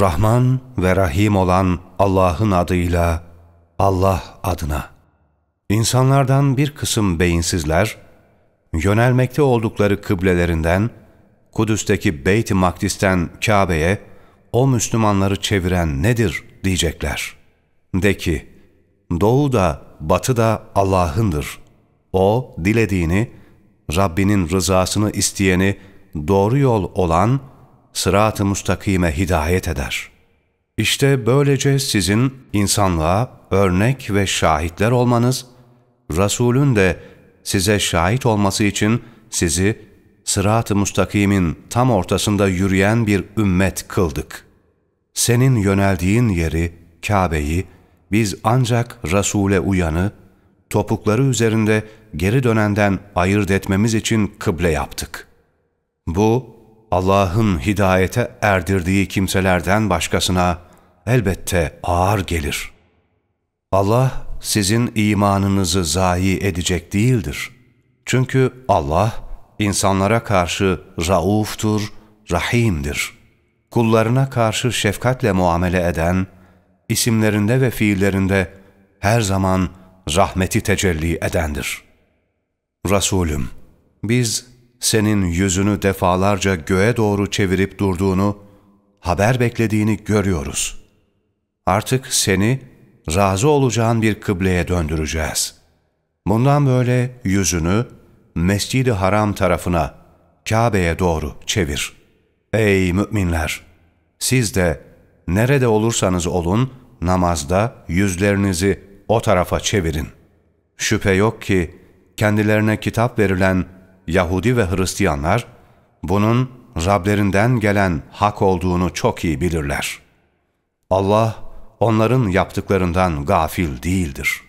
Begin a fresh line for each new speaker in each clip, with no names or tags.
Rahman ve Rahim olan Allah'ın adıyla, Allah adına. İnsanlardan bir kısım beyinsizler, yönelmekte oldukları kıblelerinden, Kudüs'teki Beyt-i Makdis'ten Kabe'ye, o Müslümanları çeviren nedir diyecekler. De ki, doğu da batı da Allah'ındır. O, dilediğini, Rabbinin rızasını isteyeni, doğru yol olan, sırat-ı mustakime hidayet eder. İşte böylece sizin insanlığa örnek ve şahitler olmanız, Resulün de size şahit olması için sizi sırat-ı mustakimin tam ortasında yürüyen bir ümmet kıldık. Senin yöneldiğin yeri, Kabe'yi, biz ancak Resul'e uyanı, topukları üzerinde geri dönenden ayırt etmemiz için kıble yaptık. Bu, Allah'ın hidayete erdirdiği kimselerden başkasına elbette ağır gelir. Allah sizin imanınızı zayi edecek değildir. Çünkü Allah insanlara karşı rauftur, rahimdir. Kullarına karşı şefkatle muamele eden, isimlerinde ve fiillerinde her zaman rahmeti tecelli edendir. Resulüm, biz senin yüzünü defalarca göğe doğru çevirip durduğunu, haber beklediğini görüyoruz. Artık seni razı olacağın bir kıbleye döndüreceğiz. Bundan böyle yüzünü Mescid-i Haram tarafına, Kabe'ye doğru çevir. Ey müminler! Siz de nerede olursanız olun, namazda yüzlerinizi o tarafa çevirin. Şüphe yok ki kendilerine kitap verilen Yahudi ve Hristiyanlar bunun Rablerinden gelen hak olduğunu çok iyi bilirler. Allah onların yaptıklarından gafil değildir.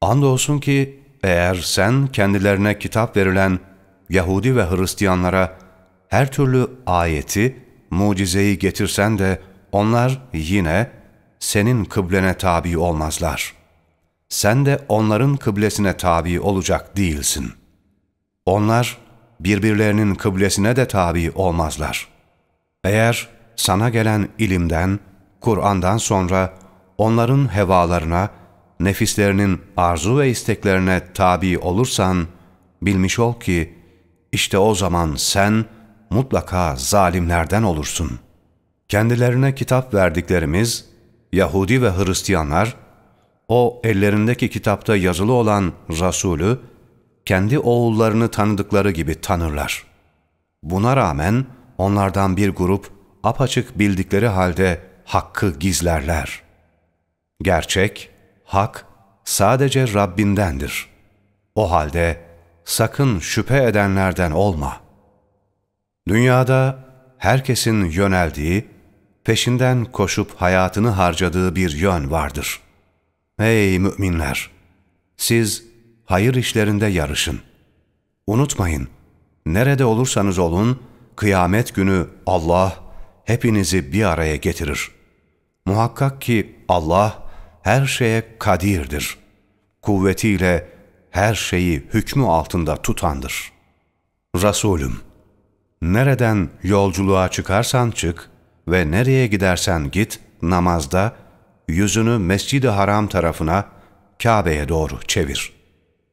Andolsun ki eğer sen kendilerine kitap verilen Yahudi ve Hristiyanlara her türlü ayeti, mucizeyi getirsen de onlar yine senin kıblene tabi olmazlar. Sen de onların kıblesine tabi olacak değilsin. Onlar birbirlerinin kıblesine de tabi olmazlar. Eğer sana gelen ilimden, Kur'an'dan sonra onların hevalarına, nefislerinin arzu ve isteklerine tabi olursan, bilmiş ol ki, işte o zaman sen mutlaka zalimlerden olursun. Kendilerine kitap verdiklerimiz, Yahudi ve Hristiyanlar, o ellerindeki kitapta yazılı olan Resulü, kendi oğullarını tanıdıkları gibi tanırlar. Buna rağmen onlardan bir grup apaçık bildikleri halde hakkı gizlerler. Gerçek, hak sadece Rabbindendir. O halde sakın şüphe edenlerden olma. Dünyada herkesin yöneldiği, peşinden koşup hayatını harcadığı bir yön vardır. Ey müminler! Siz hayır işlerinde yarışın. Unutmayın, nerede olursanız olun, kıyamet günü Allah hepinizi bir araya getirir. Muhakkak ki Allah her şeye kadirdir. Kuvvetiyle her şeyi hükmü altında tutandır. Resulüm, nereden yolculuğa çıkarsan çık ve nereye gidersen git, namazda yüzünü Mescid-i Haram tarafına, Kabe'ye doğru çevir.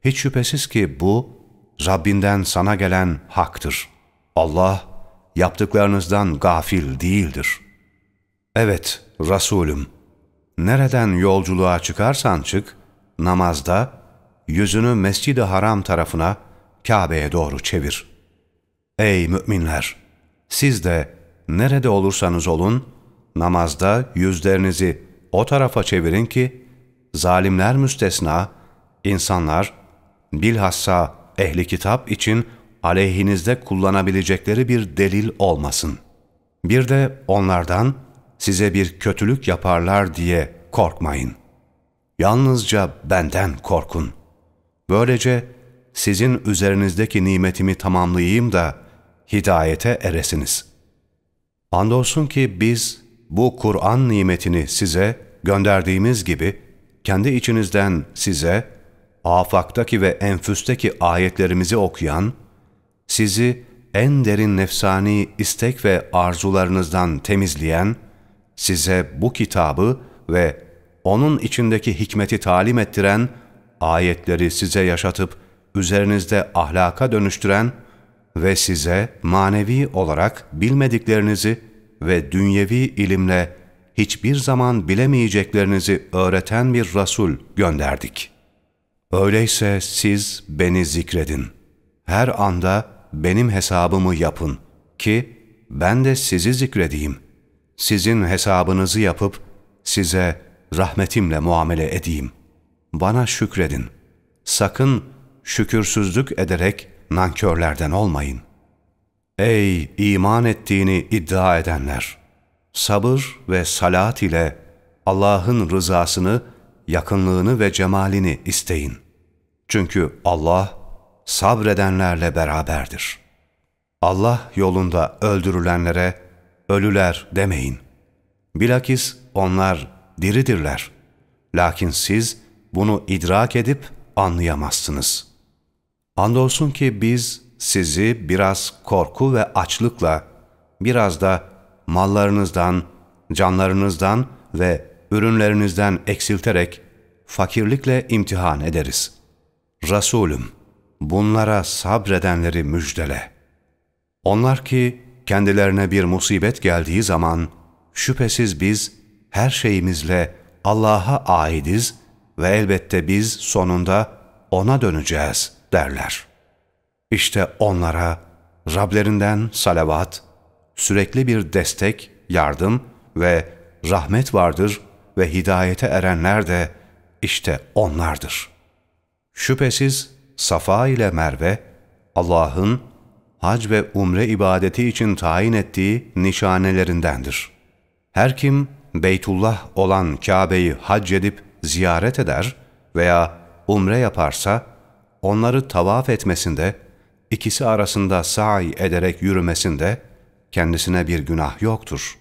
Hiç şüphesiz ki bu, Rabbinden sana gelen haktır. Allah, yaptıklarınızdan gafil değildir. Evet, Resulüm, nereden yolculuğa çıkarsan çık, namazda yüzünü Mescid-i Haram tarafına, Kabe'ye doğru çevir. Ey müminler! Siz de nerede olursanız olun, namazda yüzlerinizi o tarafa çevirin ki, zalimler müstesna, insanlar, bilhassa ehli kitap için aleyhinizde kullanabilecekleri bir delil olmasın. Bir de onlardan size bir kötülük yaparlar diye korkmayın. Yalnızca benden korkun. Böylece sizin üzerinizdeki nimetimi tamamlayayım da hidayete eresiniz. Andolsun ki biz bu Kur'an nimetini size gönderdiğimiz gibi kendi içinizden size afaktaki ve enfüsteki ayetlerimizi okuyan, sizi en derin nefsani istek ve arzularınızdan temizleyen, size bu kitabı ve onun içindeki hikmeti talim ettiren, ayetleri size yaşatıp üzerinizde ahlaka dönüştüren ve size manevi olarak bilmediklerinizi ve dünyevi ilimle hiçbir zaman bilemeyeceklerinizi öğreten bir Resul gönderdik. Öyleyse siz beni zikredin. Her anda benim hesabımı yapın ki ben de sizi zikredeyim. Sizin hesabınızı yapıp size rahmetimle muamele edeyim. Bana şükredin. Sakın şükürsüzlük ederek nankörlerden olmayın. Ey iman ettiğini iddia edenler! Sabır ve salat ile Allah'ın rızasını, yakınlığını ve cemalini isteyin. Çünkü Allah sabredenlerle beraberdir. Allah yolunda öldürülenlere ölüler demeyin. Bilakis onlar diridirler. Lakin siz bunu idrak edip anlayamazsınız. Andolsun ki biz sizi biraz korku ve açlıkla, biraz da mallarınızdan, canlarınızdan ve ürünlerinizden eksilterek fakirlikle imtihan ederiz. Resulüm, bunlara sabredenleri müjdele. Onlar ki kendilerine bir musibet geldiği zaman, şüphesiz biz her şeyimizle Allah'a aidiz ve elbette biz sonunda O'na döneceğiz derler. İşte onlara Rablerinden salavat, sürekli bir destek, yardım ve rahmet vardır ve hidayete erenler de işte onlardır. Şüphesiz Safa ile Merve, Allah'ın hac ve umre ibadeti için tayin ettiği nişanelerindendir. Her kim Beytullah olan Kabe'yi hac edip ziyaret eder veya umre yaparsa, onları tavaf etmesinde, ikisi arasında sa'i ederek yürümesinde kendisine bir günah yoktur.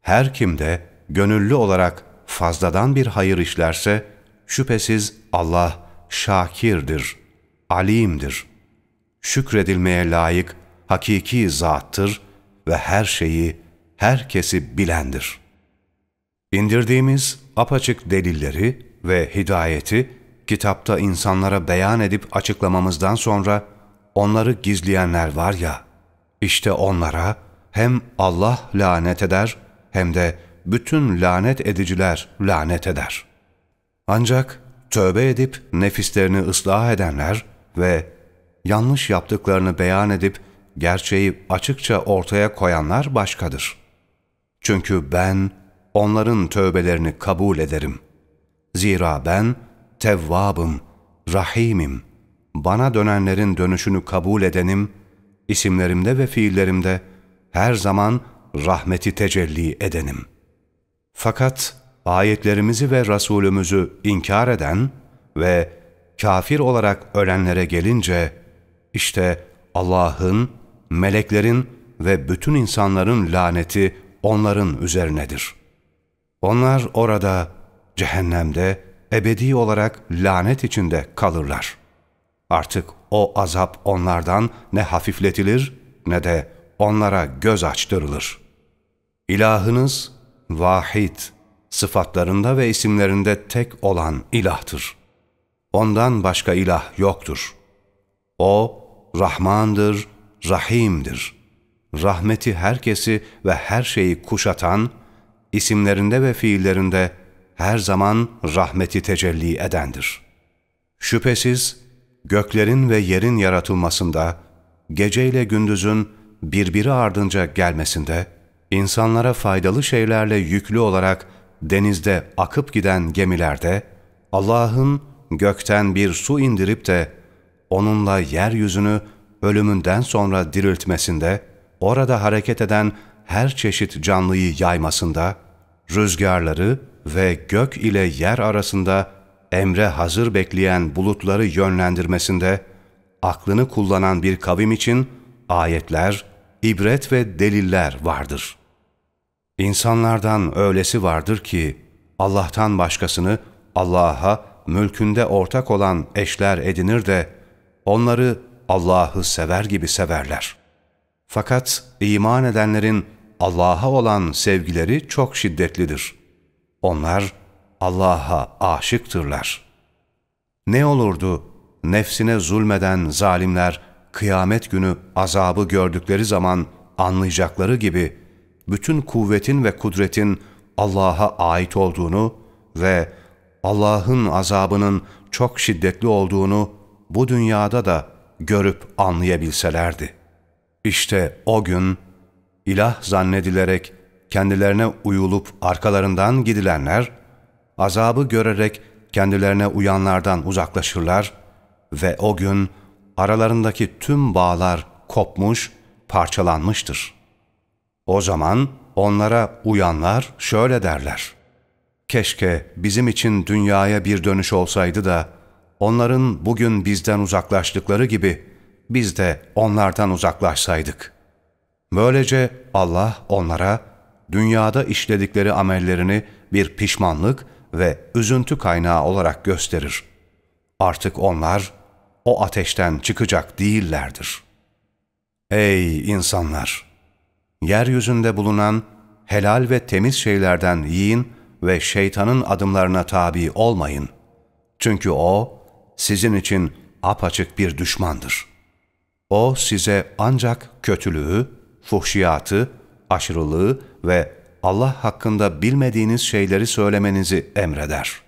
Her kim de gönüllü olarak fazladan bir hayır işlerse, şüphesiz Allah şakirdir, alimdir. Şükredilmeye layık hakiki zattır ve her şeyi, herkesi bilendir. İndirdiğimiz apaçık delilleri ve hidayeti kitapta insanlara beyan edip açıklamamızdan sonra onları gizleyenler var ya, işte onlara hem Allah lanet eder hem de bütün lanet ediciler lanet eder. Ancak tövbe edip nefislerini ıslah edenler ve yanlış yaptıklarını beyan edip gerçeği açıkça ortaya koyanlar başkadır. Çünkü ben onların tövbelerini kabul ederim. Zira ben Tevvabım, Rahimim, bana dönenlerin dönüşünü kabul edenim, isimlerimde ve fiillerimde her zaman rahmeti tecelli edenim. Fakat ayetlerimizi ve Resulümüzü inkar eden ve kafir olarak ölenlere gelince, işte Allah'ın, meleklerin ve bütün insanların laneti onların üzerinedir. Onlar orada, cehennemde, ebedi olarak lanet içinde kalırlar. Artık o azap onlardan ne hafifletilir ne de onlara göz açtırılır. İlahınız vahid, sıfatlarında ve isimlerinde tek olan ilahtır. Ondan başka ilah yoktur. O, Rahmandır, Rahim'dir. Rahmeti herkesi ve her şeyi kuşatan, isimlerinde ve fiillerinde her zaman rahmeti tecelli edendir. Şüphesiz göklerin ve yerin yaratılmasında, geceyle gündüzün birbiri ardınca gelmesinde, insanlara faydalı şeylerle yüklü olarak denizde akıp giden gemilerde, Allah'ın gökten bir su indirip de onunla yeryüzünü ölümünden sonra diriltmesinde, orada hareket eden her çeşit canlıyı yaymasında, rüzgarları ve gök ile yer arasında emre hazır bekleyen bulutları yönlendirmesinde, aklını kullanan bir kavim için ayetler, ibret ve deliller vardır. İnsanlardan öylesi vardır ki, Allah'tan başkasını Allah'a mülkünde ortak olan eşler edinir de, onları Allah'ı sever gibi severler. Fakat iman edenlerin Allah'a olan sevgileri çok şiddetlidir. Onlar Allah'a aşıktırlar. Ne olurdu nefsine zulmeden zalimler kıyamet günü azabı gördükleri zaman anlayacakları gibi bütün kuvvetin ve kudretin Allah'a ait olduğunu ve Allah'ın azabının çok şiddetli olduğunu bu dünyada da görüp anlayabilselerdi. İşte o gün ilah zannedilerek kendilerine uyulup arkalarından gidilenler, azabı görerek kendilerine uyanlardan uzaklaşırlar ve o gün aralarındaki tüm bağlar kopmuş, parçalanmıştır. O zaman onlara uyanlar şöyle derler. Keşke bizim için dünyaya bir dönüş olsaydı da onların bugün bizden uzaklaştıkları gibi biz de onlardan uzaklaşsaydık. Böylece Allah onlara dünyada işledikleri amellerini bir pişmanlık ve üzüntü kaynağı olarak gösterir. Artık onlar o ateşten çıkacak değillerdir. Ey insanlar! Yeryüzünde bulunan helal ve temiz şeylerden yiyin ve şeytanın adımlarına tabi olmayın. Çünkü o sizin için apaçık bir düşmandır. O size ancak kötülüğü, fuhşiyatı, aşırılığı ve Allah hakkında bilmediğiniz şeyleri söylemenizi emreder.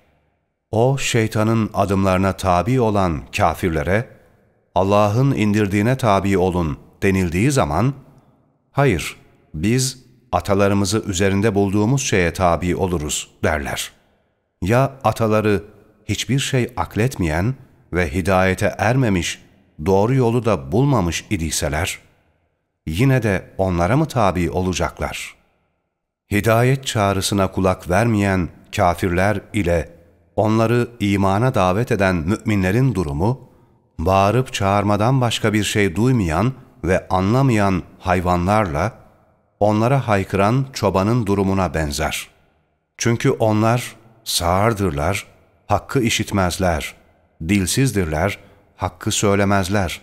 O şeytanın adımlarına tabi olan kafirlere, Allah'ın indirdiğine tabi olun denildiği zaman, hayır biz atalarımızı üzerinde bulduğumuz şeye tabi oluruz derler. Ya ataları hiçbir şey akletmeyen ve hidayete ermemiş, doğru yolu da bulmamış idiyseler, yine de onlara mı tabi olacaklar? Hidayet çağrısına kulak vermeyen kafirler ile onları imana davet eden müminlerin durumu, bağırıp çağırmadan başka bir şey duymayan ve anlamayan hayvanlarla, onlara haykıran çobanın durumuna benzer. Çünkü onlar sağırdırlar, hakkı işitmezler, dilsizdirler, hakkı söylemezler,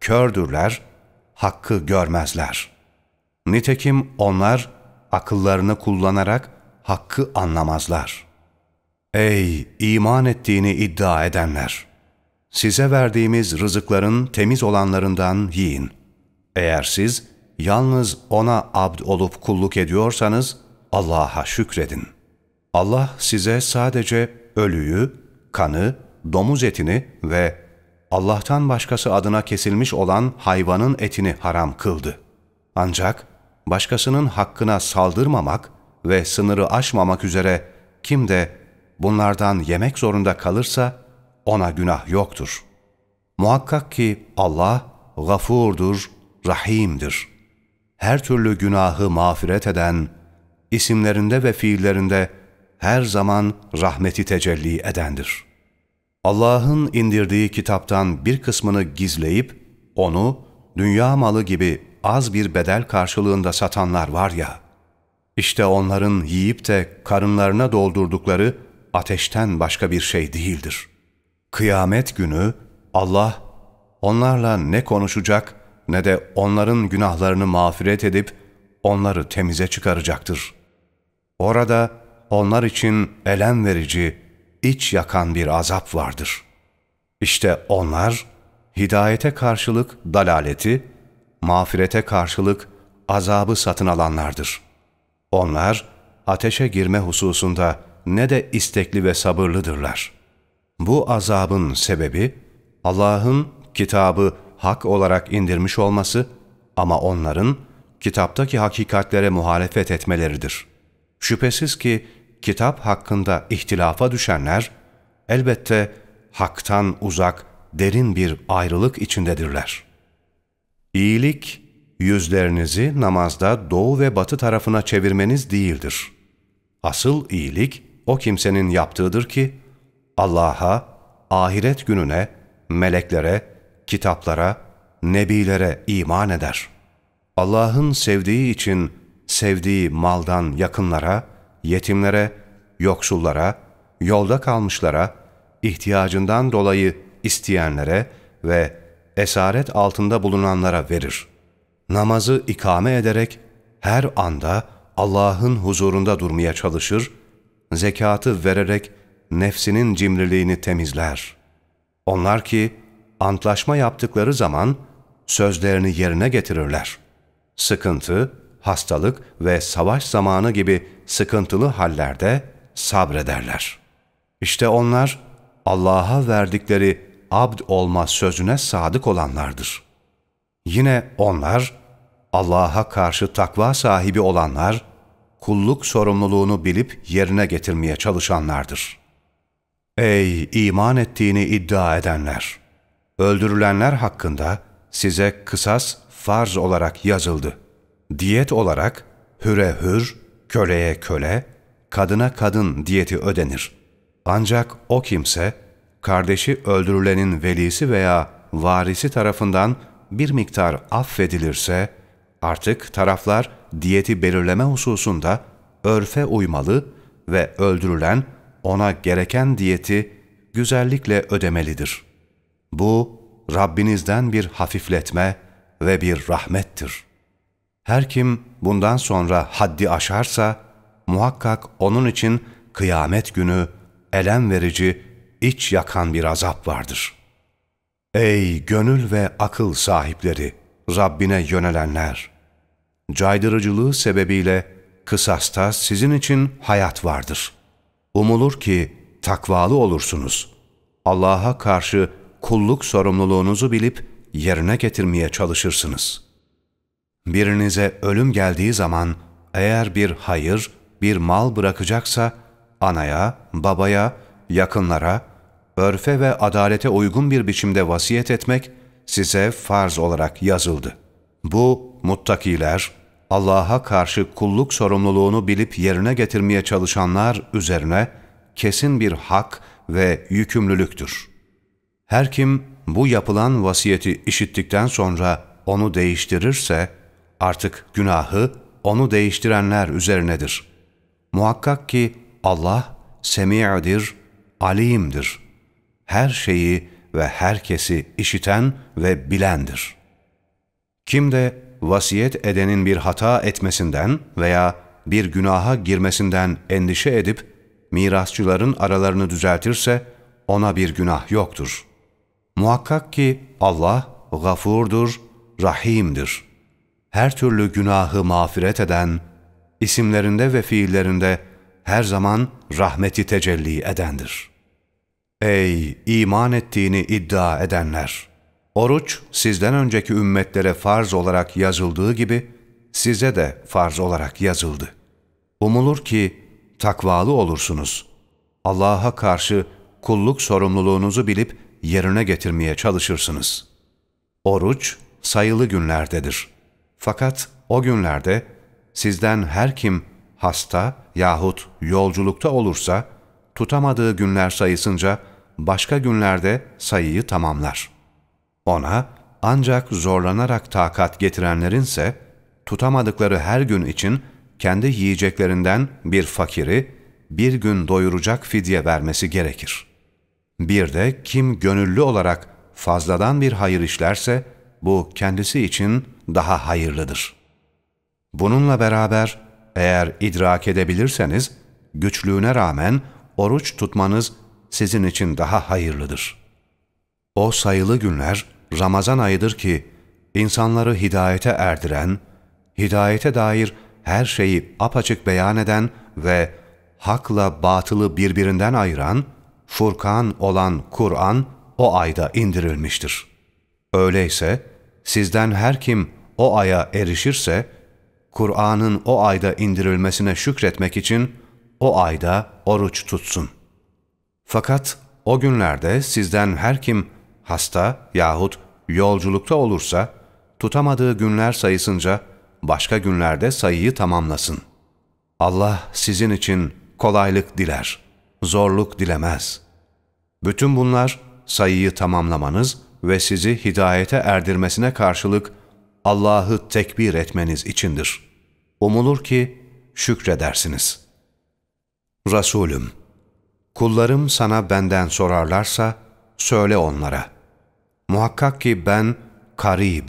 kördürler, hakkı görmezler. Nitekim onlar akıllarını kullanarak hakkı anlamazlar. Ey iman ettiğini iddia edenler! Size verdiğimiz rızıkların temiz olanlarından yiyin. Eğer siz yalnız O'na abd olup kulluk ediyorsanız Allah'a şükredin. Allah size sadece ölüyü, kanı, domuz etini ve Allah'tan başkası adına kesilmiş olan hayvanın etini haram kıldı. Ancak başkasının hakkına saldırmamak ve sınırı aşmamak üzere kim de bunlardan yemek zorunda kalırsa ona günah yoktur. Muhakkak ki Allah gafurdur, rahimdir. Her türlü günahı mağfiret eden, isimlerinde ve fiillerinde her zaman rahmeti tecelli edendir. Allah'ın indirdiği kitaptan bir kısmını gizleyip, onu dünya malı gibi az bir bedel karşılığında satanlar var ya, işte onların yiyip de karınlarına doldurdukları ateşten başka bir şey değildir. Kıyamet günü Allah onlarla ne konuşacak ne de onların günahlarını mağfiret edip onları temize çıkaracaktır. Orada onlar için elem verici, iç yakan bir azap vardır. İşte onlar hidayete karşılık dalaleti, mağfirete karşılık azabı satın alanlardır. Onlar ateşe girme hususunda ne de istekli ve sabırlıdırlar. Bu azabın sebebi Allah'ın kitabı hak olarak indirmiş olması ama onların kitaptaki hakikatlere muhalefet etmeleridir. Şüphesiz ki kitap hakkında ihtilafa düşenler elbette haktan uzak, derin bir ayrılık içindedirler. İyilik, yüzlerinizi namazda doğu ve batı tarafına çevirmeniz değildir. Asıl iyilik o kimsenin yaptığıdır ki, Allah'a, ahiret gününe, meleklere, kitaplara, nebilere iman eder. Allah'ın sevdiği için sevdiği maldan yakınlara, yetimlere, yoksullara, yolda kalmışlara, ihtiyacından dolayı isteyenlere ve esaret altında bulunanlara verir. Namazı ikame ederek her anda Allah'ın huzurunda durmaya çalışır, zekatı vererek nefsinin cimriliğini temizler. Onlar ki antlaşma yaptıkları zaman sözlerini yerine getirirler. Sıkıntı, hastalık ve savaş zamanı gibi sıkıntılı hallerde sabrederler. İşte onlar Allah'a verdikleri abd olma sözüne sadık olanlardır. Yine onlar, Allah'a karşı takva sahibi olanlar, kulluk sorumluluğunu bilip yerine getirmeye çalışanlardır. Ey iman ettiğini iddia edenler! Öldürülenler hakkında size kısas farz olarak yazıldı. Diyet olarak hüre hür, köleye köle, kadına kadın diyeti ödenir. Ancak o kimse, kardeşi öldürülenin velisi veya varisi tarafından bir miktar affedilirse, artık taraflar diyeti belirleme hususunda örfe uymalı ve öldürülen ona gereken diyeti güzellikle ödemelidir. Bu, Rabbinizden bir hafifletme ve bir rahmettir. Her kim bundan sonra haddi aşarsa, muhakkak onun için kıyamet günü elem verici iç yakan bir azap vardır. Ey gönül ve akıl sahipleri, Rabbine yönelenler! Caydırıcılığı sebebiyle kısasta sizin için hayat vardır. Umulur ki takvalı olursunuz. Allah'a karşı kulluk sorumluluğunuzu bilip yerine getirmeye çalışırsınız. Birinize ölüm geldiği zaman eğer bir hayır, bir mal bırakacaksa anaya, babaya, yakınlara, örfe ve adalete uygun bir biçimde vasiyet etmek size farz olarak yazıldı. Bu muttakiler, Allah'a karşı kulluk sorumluluğunu bilip yerine getirmeye çalışanlar üzerine kesin bir hak ve yükümlülüktür. Her kim bu yapılan vasiyeti işittikten sonra onu değiştirirse, artık günahı onu değiştirenler üzerinedir. Muhakkak ki Allah semi'dir, alimdir. Her şeyi ve herkesi işiten ve bilendir. Kim de vasiyet edenin bir hata etmesinden veya bir günaha girmesinden endişe edip mirasçıların aralarını düzeltirse ona bir günah yoktur. Muhakkak ki Allah gafurdur, rahimdir. Her türlü günahı mağfiret eden, isimlerinde ve fiillerinde her zaman rahmeti tecelli edendir. Ey iman ettiğini iddia edenler! Oruç sizden önceki ümmetlere farz olarak yazıldığı gibi size de farz olarak yazıldı. Umulur ki takvalı olursunuz. Allah'a karşı kulluk sorumluluğunuzu bilip yerine getirmeye çalışırsınız. Oruç sayılı günlerdedir. Fakat o günlerde sizden her kim hasta yahut yolculukta olursa, tutamadığı günler sayısınca başka günlerde sayıyı tamamlar. Ona ancak zorlanarak takat getirenlerinse, tutamadıkları her gün için kendi yiyeceklerinden bir fakiri, bir gün doyuracak fidye vermesi gerekir. Bir de kim gönüllü olarak fazladan bir hayır işlerse, bu kendisi için daha hayırlıdır. Bununla beraber, eğer idrak edebilirseniz, güçlüğüne rağmen oruç tutmanız sizin için daha hayırlıdır. O sayılı günler Ramazan ayıdır ki, insanları hidayete erdiren, hidayete dair her şeyi apaçık beyan eden ve hakla batılı birbirinden ayıran, Furkan olan Kur'an o ayda indirilmiştir. Öyleyse sizden her kim o aya erişirse, Kur'an'ın o ayda indirilmesine şükretmek için o ayda oruç tutsun. Fakat o günlerde sizden her kim hasta yahut yolculukta olursa, tutamadığı günler sayısınca başka günlerde sayıyı tamamlasın. Allah sizin için kolaylık diler, zorluk dilemez. Bütün bunlar sayıyı tamamlamanız ve sizi hidayete erdirmesine karşılık Allah'ı tekbir etmeniz içindir. Umulur ki şükredersiniz. Resulüm, kullarım sana benden sorarlarsa, söyle onlara. Muhakkak ki ben Karib,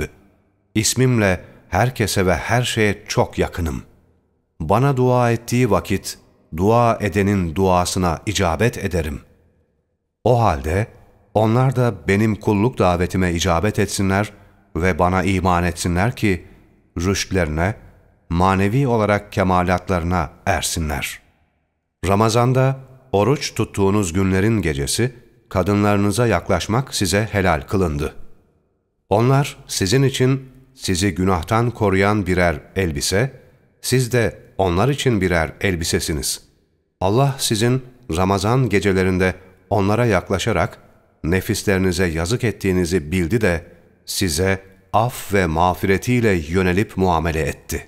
ismimle herkese ve her şeye çok yakınım. Bana dua ettiği vakit, dua edenin duasına icabet ederim. O halde onlar da benim kulluk davetime icabet etsinler ve bana iman etsinler ki, rüştlerine, manevi olarak kemalatlarına ersinler. Ramazanda oruç tuttuğunuz günlerin gecesi, kadınlarınıza yaklaşmak size helal kılındı. Onlar sizin için sizi günahtan koruyan birer elbise, siz de onlar için birer elbisesiniz. Allah sizin Ramazan gecelerinde onlara yaklaşarak nefislerinize yazık ettiğinizi bildi de size af ve mağfiretiyle yönelip muamele etti.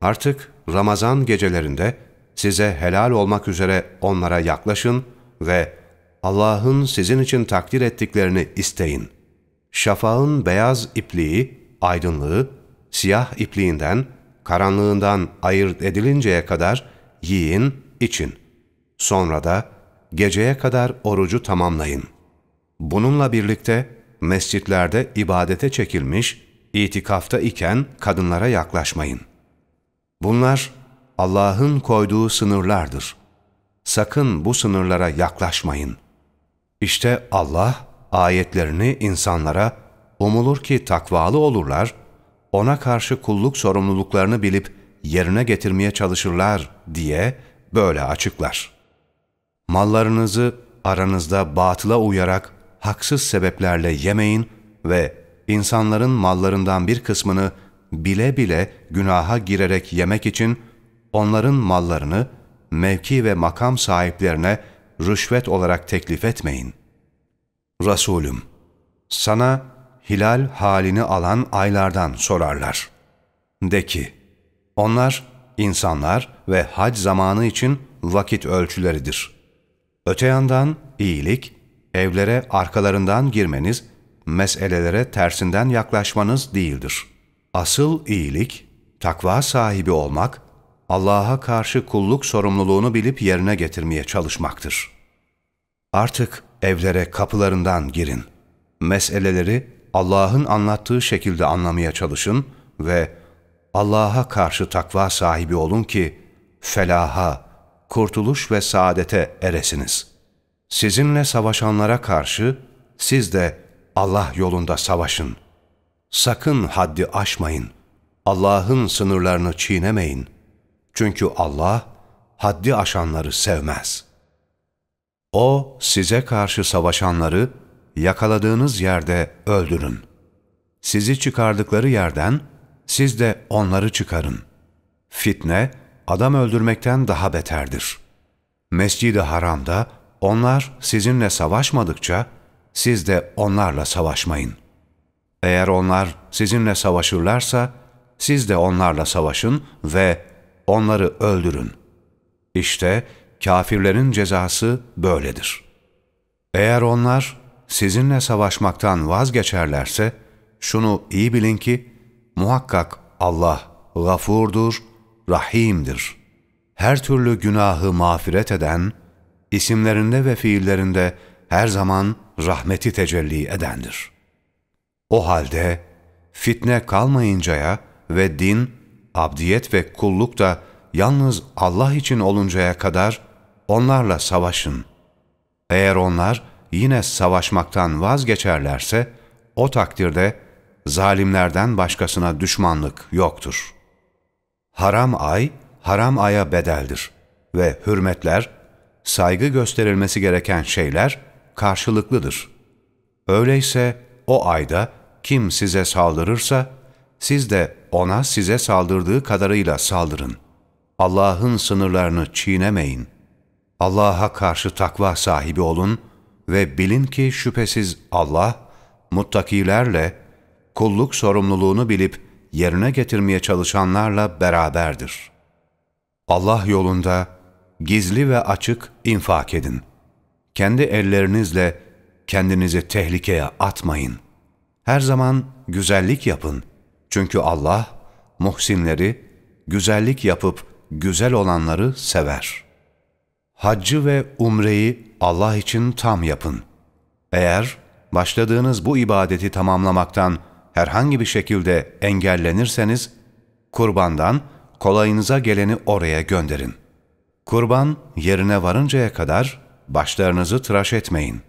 Artık Ramazan gecelerinde size helal olmak üzere onlara yaklaşın ve Allah'ın sizin için takdir ettiklerini isteyin. Şafağın beyaz ipliği, aydınlığı, siyah ipliğinden, karanlığından ayırt edilinceye kadar yiyin, için. Sonra da geceye kadar orucu tamamlayın. Bununla birlikte mescitlerde ibadete çekilmiş, itikafta iken kadınlara yaklaşmayın. Bunlar Allah'ın koyduğu sınırlardır. Sakın bu sınırlara yaklaşmayın. İşte Allah ayetlerini insanlara umulur ki takvalı olurlar, ona karşı kulluk sorumluluklarını bilip yerine getirmeye çalışırlar diye böyle açıklar. Mallarınızı aranızda batıla uyarak haksız sebeplerle yemeyin ve insanların mallarından bir kısmını bile bile günaha girerek yemek için onların mallarını mevki ve makam sahiplerine rüşvet olarak teklif etmeyin. Resulüm, sana hilal halini alan aylardan sorarlar. De ki, onlar insanlar ve hac zamanı için vakit ölçüleridir. Öte yandan iyilik, evlere arkalarından girmeniz, meselelere tersinden yaklaşmanız değildir. Asıl iyilik, takva sahibi olmak, Allah'a karşı kulluk sorumluluğunu bilip yerine getirmeye çalışmaktır. Artık evlere kapılarından girin. Meseleleri Allah'ın anlattığı şekilde anlamaya çalışın ve Allah'a karşı takva sahibi olun ki felaha, kurtuluş ve saadete eresiniz. Sizinle savaşanlara karşı siz de Allah yolunda savaşın. Sakın haddi aşmayın. Allah'ın sınırlarını çiğnemeyin. Çünkü Allah haddi aşanları sevmez. O size karşı savaşanları yakaladığınız yerde öldürün. Sizi çıkardıkları yerden siz de onları çıkarın. Fitne, adam öldürmekten daha beterdir. Mescid-i Haram'da onlar sizinle savaşmadıkça siz de onlarla savaşmayın. Eğer onlar sizinle savaşırlarsa siz de onlarla savaşın ve onları öldürün. İşte kafirlerin cezası böyledir. Eğer onlar sizinle savaşmaktan vazgeçerlerse, şunu iyi bilin ki, muhakkak Allah gafurdur, rahimdir. Her türlü günahı mağfiret eden, isimlerinde ve fiillerinde her zaman rahmeti tecelli edendir. O halde fitne kalmayıncaya ve din, abdiyet ve kulluk da yalnız Allah için oluncaya kadar onlarla savaşın. Eğer onlar yine savaşmaktan vazgeçerlerse, o takdirde zalimlerden başkasına düşmanlık yoktur. Haram ay, haram aya bedeldir ve hürmetler, saygı gösterilmesi gereken şeyler karşılıklıdır. Öyleyse o ayda kim size saldırırsa, siz de ona size saldırdığı kadarıyla saldırın. Allah'ın sınırlarını çiğnemeyin. Allah'a karşı takva sahibi olun ve bilin ki şüphesiz Allah, muttakilerle, kulluk sorumluluğunu bilip yerine getirmeye çalışanlarla beraberdir. Allah yolunda gizli ve açık infak edin. Kendi ellerinizle kendinizi tehlikeye atmayın. Her zaman güzellik yapın. Çünkü Allah, muhsinleri, güzellik yapıp güzel olanları sever. Haccı ve umreyi Allah için tam yapın. Eğer başladığınız bu ibadeti tamamlamaktan herhangi bir şekilde engellenirseniz, kurbandan kolayınıza geleni oraya gönderin. Kurban yerine varıncaya kadar başlarınızı tıraş etmeyin.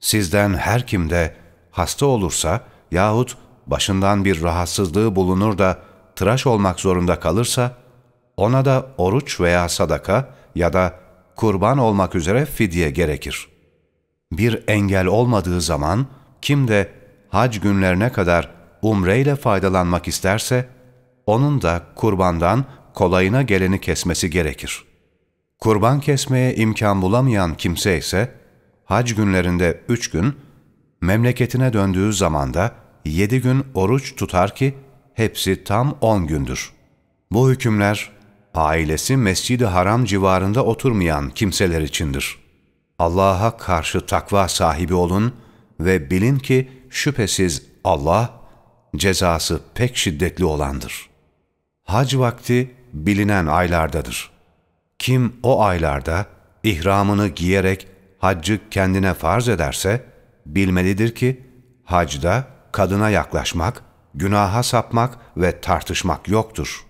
Sizden her kimde hasta olursa yahut başından bir rahatsızlığı bulunur da tıraş olmak zorunda kalırsa, ona da oruç veya sadaka ya da kurban olmak üzere fidye gerekir. Bir engel olmadığı zaman kim de hac günlerine kadar umreyle faydalanmak isterse, onun da kurbandan kolayına geleni kesmesi gerekir. Kurban kesmeye imkan bulamayan kimse ise, hac günlerinde üç gün, memleketine döndüğü zaman da yedi gün oruç tutar ki, hepsi tam on gündür. Bu hükümler, ailesi Mescid-i Haram civarında oturmayan kimseler içindir. Allah'a karşı takva sahibi olun ve bilin ki şüphesiz Allah, cezası pek şiddetli olandır. Hac vakti bilinen aylardadır. Kim o aylarda ihramını giyerek haccı kendine farz ederse, bilmelidir ki hacda kadına yaklaşmak, günaha sapmak ve tartışmak yoktur.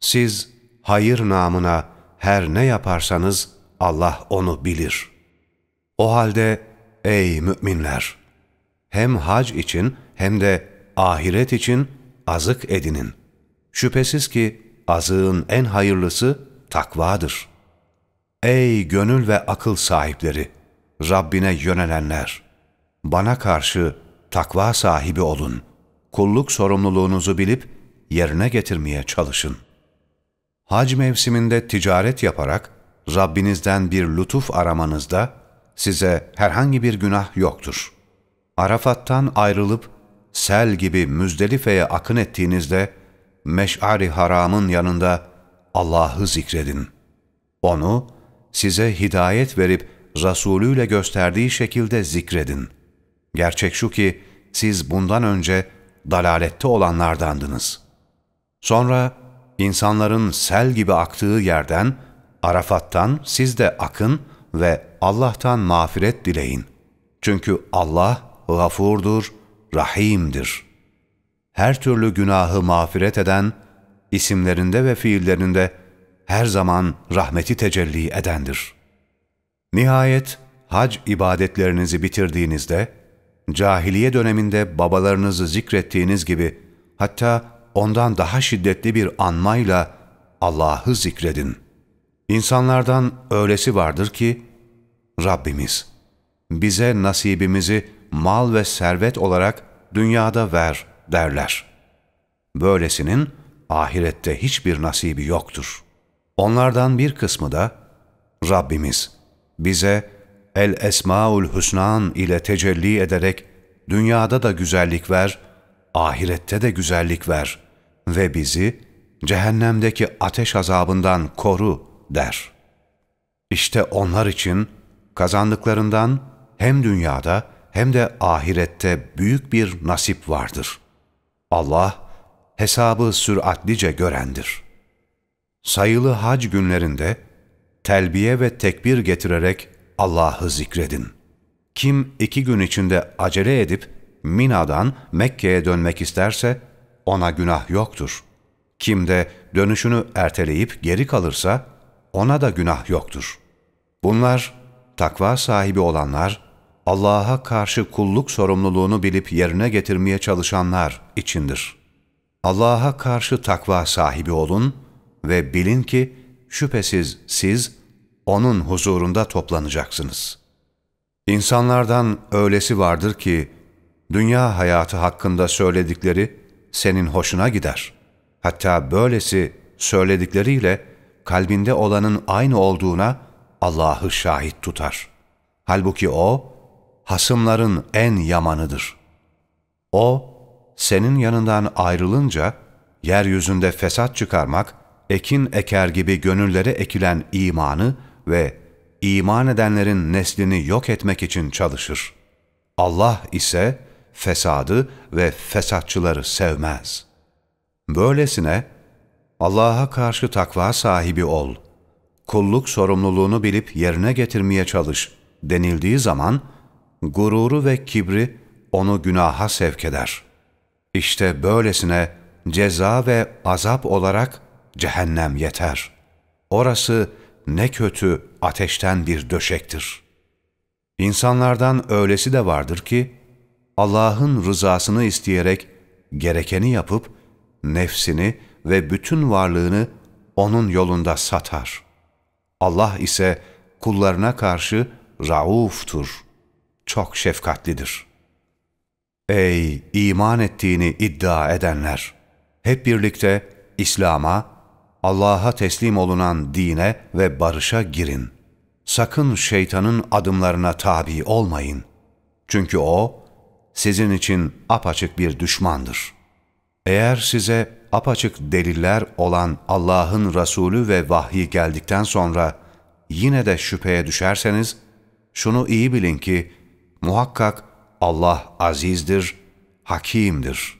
Siz hayır namına her ne yaparsanız Allah onu bilir. O halde ey müminler! Hem hac için hem de ahiret için azık edinin. Şüphesiz ki azığın en hayırlısı takvadır. Ey gönül ve akıl sahipleri! Rabbine yönelenler! Bana karşı takva sahibi olun. Kulluk sorumluluğunuzu bilip yerine getirmeye çalışın. Hac mevsiminde ticaret yaparak Rabbinizden bir lütuf aramanızda size herhangi bir günah yoktur. Arafat'tan ayrılıp sel gibi Müzdelife'ye akın ettiğinizde Meş'ari Haram'ın yanında Allah'ı zikredin. Onu size hidayet verip Resulüyle gösterdiği şekilde zikredin. Gerçek şu ki siz bundan önce dalalette olanlardandınız. Sonra insanların sel gibi aktığı yerden, Arafat'tan siz de akın ve Allah'tan mağfiret dileyin. Çünkü Allah gafurdur, rahimdir. Her türlü günahı mağfiret eden, isimlerinde ve fiillerinde her zaman rahmeti tecelli edendir. Nihayet hac ibadetlerinizi bitirdiğinizde, cahiliye döneminde babalarınızı zikrettiğiniz gibi, hatta ondan daha şiddetli bir anmayla Allah'ı zikredin. İnsanlardan öylesi vardır ki, Rabbimiz, bize nasibimizi mal ve servet olarak dünyada ver derler. Böylesinin ahirette hiçbir nasibi yoktur. Onlardan bir kısmı da, Rabbimiz bize El Esmaül Hüsnan ile tecelli ederek dünyada da güzellik ver, ahirette de güzellik ver ve bizi cehennemdeki ateş azabından koru der. İşte onlar için kazandıklarından hem dünyada hem de ahirette büyük bir nasip vardır. Allah hesabı süratlice görendir. Sayılı hac günlerinde telbiye ve tekbir getirerek Allah'ı zikredin. Kim iki gün içinde acele edip Mina'dan Mekke'ye dönmek isterse ona günah yoktur. Kim de dönüşünü erteleyip geri kalırsa ona da günah yoktur. Bunlar takva sahibi olanlar, Allah'a karşı kulluk sorumluluğunu bilip yerine getirmeye çalışanlar içindir. Allah'a karşı takva sahibi olun ve bilin ki şüphesiz siz O'nun huzurunda toplanacaksınız. İnsanlardan öylesi vardır ki, dünya hayatı hakkında söyledikleri senin hoşuna gider. Hatta böylesi söyledikleriyle kalbinde olanın aynı olduğuna Allah'ı şahit tutar. Halbuki O, hasımların en yamanıdır. O, senin yanından ayrılınca, yeryüzünde fesat çıkarmak, ekin eker gibi gönüllere ekilen imanı ve iman edenlerin neslini yok etmek için çalışır. Allah ise fesadı ve fesatçıları sevmez. Böylesine Allah'a karşı takva sahibi ol, kulluk sorumluluğunu bilip yerine getirmeye çalış denildiği zaman, gururu ve kibri onu günaha sevk eder. İşte böylesine ceza ve azap olarak cehennem yeter. Orası ne kötü ateşten bir döşektir. İnsanlardan öylesi de vardır ki, Allah'ın rızasını isteyerek gerekeni yapıp, nefsini ve bütün varlığını O'nun yolunda satar. Allah ise kullarına karşı rauftur, çok şefkatlidir. Ey iman ettiğini iddia edenler! Hep birlikte İslam'a, Allah'a teslim olunan dine ve barışa girin. Sakın şeytanın adımlarına tabi olmayın. Çünkü o, sizin için apaçık bir düşmandır. Eğer size apaçık deliller olan Allah'ın Resulü ve vahyi geldikten sonra yine de şüpheye düşerseniz, şunu iyi bilin ki, muhakkak Allah azizdir, hakimdir.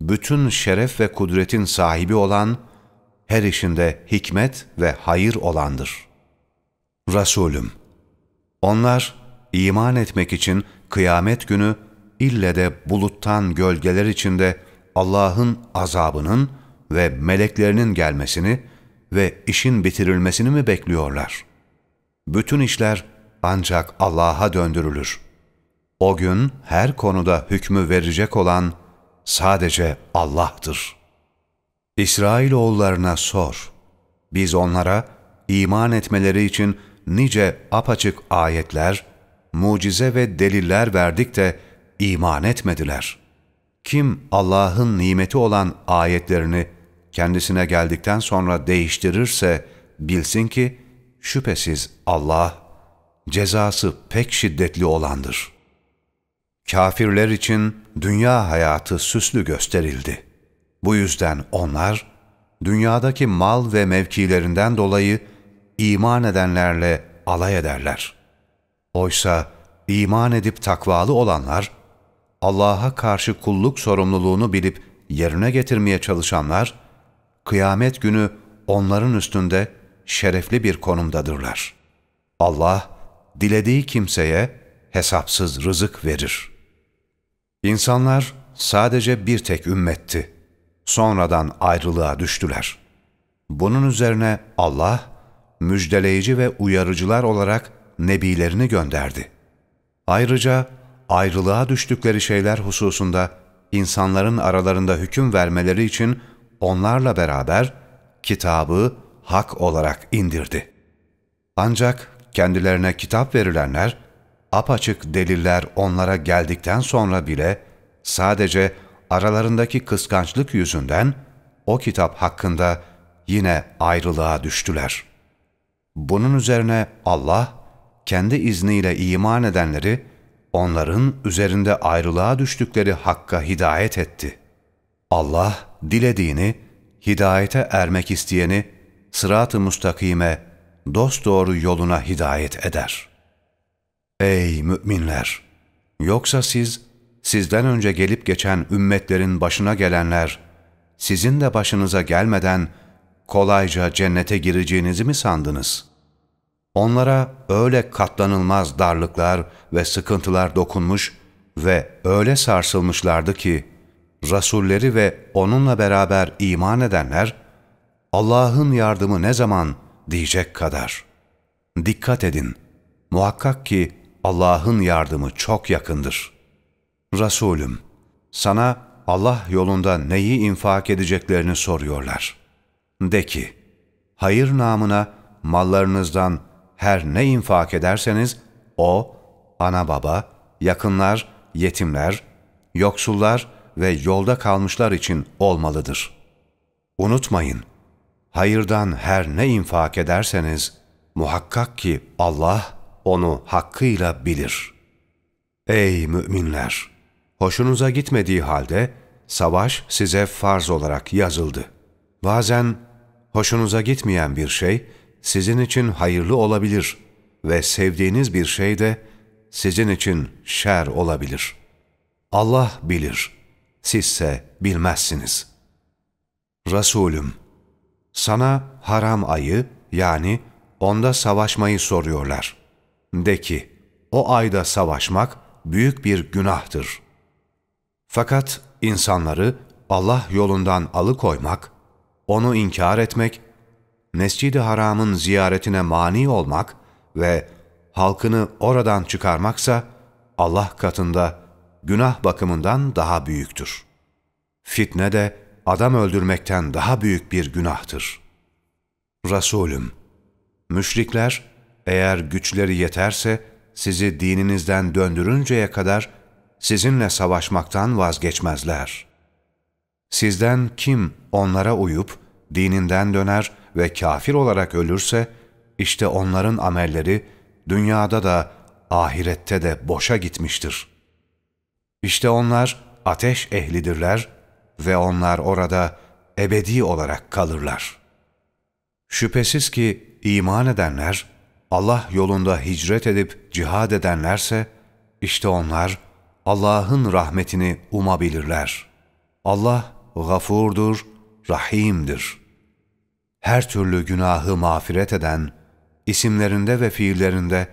Bütün şeref ve kudretin sahibi olan, her işinde hikmet ve hayır olandır. Resulüm, onlar iman etmek için kıyamet günü ille de buluttan gölgeler içinde Allah'ın azabının ve meleklerinin gelmesini ve işin bitirilmesini mi bekliyorlar? Bütün işler ancak Allah'a döndürülür. O gün her konuda hükmü verecek olan sadece Allah'tır. İsrailoğullarına sor. Biz onlara iman etmeleri için nice apaçık ayetler, mucize ve deliller verdik de iman etmediler. Kim Allah'ın nimeti olan ayetlerini kendisine geldikten sonra değiştirirse bilsin ki şüphesiz Allah cezası pek şiddetli olandır. Kafirler için dünya hayatı süslü gösterildi. Bu yüzden onlar dünyadaki mal ve mevkilerinden dolayı iman edenlerle alay ederler. Oysa iman edip takvalı olanlar, Allah'a karşı kulluk sorumluluğunu bilip yerine getirmeye çalışanlar, kıyamet günü onların üstünde şerefli bir konumdadırlar. Allah, dilediği kimseye hesapsız rızık verir. İnsanlar sadece bir tek ümmetti. Sonradan ayrılığa düştüler. Bunun üzerine Allah, müjdeleyici ve uyarıcılar olarak nebilerini gönderdi. Ayrıca ayrılığa düştükleri şeyler hususunda insanların aralarında hüküm vermeleri için onlarla beraber kitabı hak olarak indirdi. Ancak kendilerine kitap verilenler, apaçık deliller onlara geldikten sonra bile sadece aralarındaki kıskançlık yüzünden o kitap hakkında yine ayrılığa düştüler. Bunun üzerine Allah, kendi izniyle iman edenleri, onların üzerinde ayrılığa düştükleri hakka hidayet etti. Allah, dilediğini, hidayete ermek isteyeni, sırat-ı mustakime, dosdoğru yoluna hidayet eder. Ey müminler! Yoksa siz, sizden önce gelip geçen ümmetlerin başına gelenler, sizin de başınıza gelmeden kolayca cennete gireceğinizi mi sandınız? Onlara öyle katlanılmaz darlıklar ve sıkıntılar dokunmuş ve öyle sarsılmışlardı ki, Rasulleri ve onunla beraber iman edenler, Allah'ın yardımı ne zaman diyecek kadar. Dikkat edin, muhakkak ki Allah'ın yardımı çok yakındır. Resulüm, sana Allah yolunda neyi infak edeceklerini soruyorlar. De ki, hayır namına mallarınızdan her ne infak ederseniz, o, ana baba, yakınlar, yetimler, yoksullar ve yolda kalmışlar için olmalıdır. Unutmayın, hayırdan her ne infak ederseniz, muhakkak ki Allah onu hakkıyla bilir. Ey müminler! Hoşunuza gitmediği halde, savaş size farz olarak yazıldı. Bazen hoşunuza gitmeyen bir şey, sizin için hayırlı olabilir ve sevdiğiniz bir şey de sizin için şer olabilir. Allah bilir, sizse bilmezsiniz. Resulüm, sana haram ayı yani onda savaşmayı soruyorlar. De ki, o ayda savaşmak büyük bir günahtır. Fakat insanları Allah yolundan alıkoymak, onu inkar etmek, Mescid-i Haram'ın ziyaretine mani olmak ve halkını oradan çıkarmaksa Allah katında günah bakımından daha büyüktür. Fitne de adam öldürmekten daha büyük bir günahtır. Resulüm, müşrikler eğer güçleri yeterse sizi dininizden döndürünceye kadar sizinle savaşmaktan vazgeçmezler. Sizden kim onlara uyup dininden döner ve kafir olarak ölürse, işte onların amelleri dünyada da ahirette de boşa gitmiştir. İşte onlar ateş ehlidirler ve onlar orada ebedi olarak kalırlar. Şüphesiz ki iman edenler, Allah yolunda hicret edip cihad edenlerse, işte onlar Allah'ın rahmetini umabilirler. Allah gafurdur, rahimdir. Her türlü günahı mağfiret eden, isimlerinde ve fiillerinde